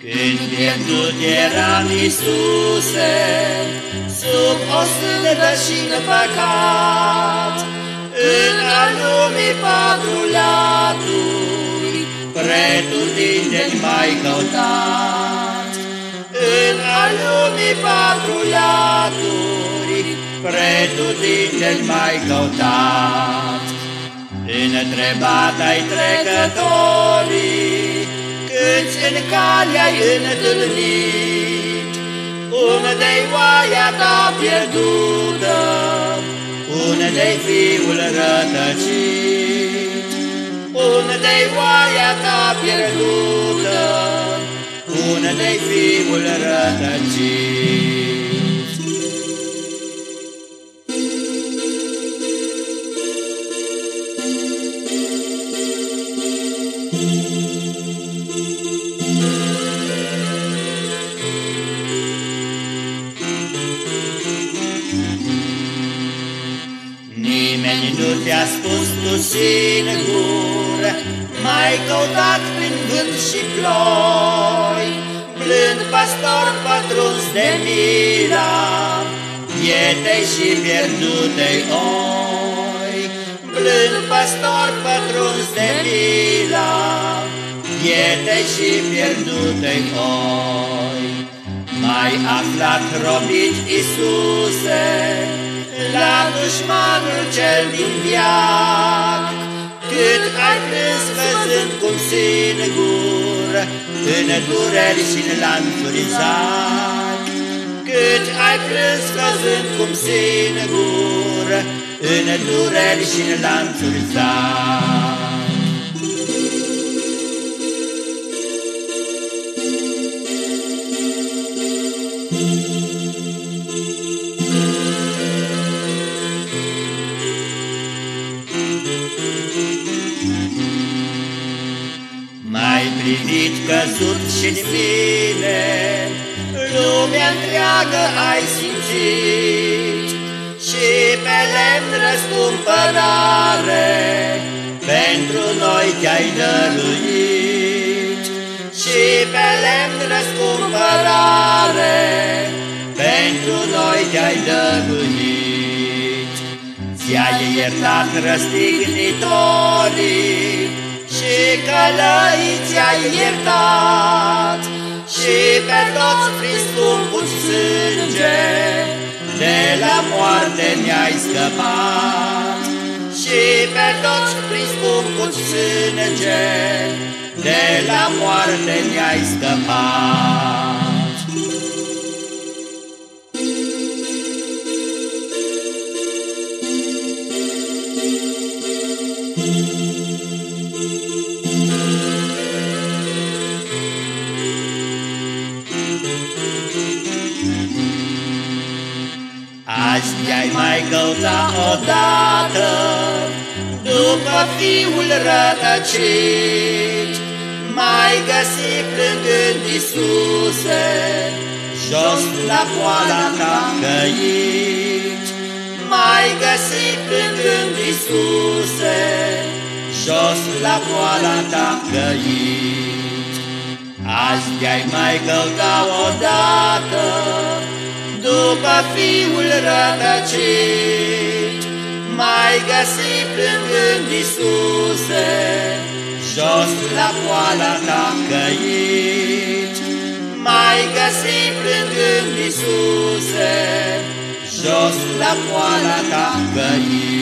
Când pierdut eram, Iisuse, Sub o sândă și în păcat, În al lumii patrulaturi, Pretutindeni mai căutat. În al lumii patrulaturi, Pretutindeni mai căutat. Întrebat ai trecătorii, Câți în cale ai întâlnit, Unde-i oaia ta pierdută, Unde-i fiul rătăcit, Unde-i oaia ta pierdută, Unde-i fiul rătăcit. Nimeni nu te-a spus tu singur, Mai căutat prin vânt și ploi, Blând pastor pătruns de mila, Pietei și pierdutei oi. Blând pastor pătruns de mila, Pietei și pierdutei oi. Mai aflat robit Iisuse, la dușmanul cel din viac, Cât ai plâns văzând cum singur, În dureri și în lanțuri zac. Cât ai plâns văzând cum singur, În dureri și în lanțuri zac. Privit căzut și-n fine, Lumea întreagă ai simțit, Și pe lemn răscumpărare Pentru noi te-ai dăruit. Și pe lemn răscumpărare Pentru noi te-ai dăruit. Ți-ai iertat răstignitorii, și călăi ți-ai iertat Și pe toți prin scumpul sânge De la moarte mi-ai scăpat. Și pe toți prin scumpul sânge De la moarte mi-ai scăpat Azi te-ai mai căuta odată După fiul rătăcit. Mai găsi plângând Iisuse Jos la poala ta căit Mai găsi plângând Iisuse Jos la poala ta căit Azi te-ai mai căuta odată după fiul rătăcit, mai găsi plângând Iisuse, jos la poala ta căit. Mai găsi plângând Iisuse, jos la poala ta căit.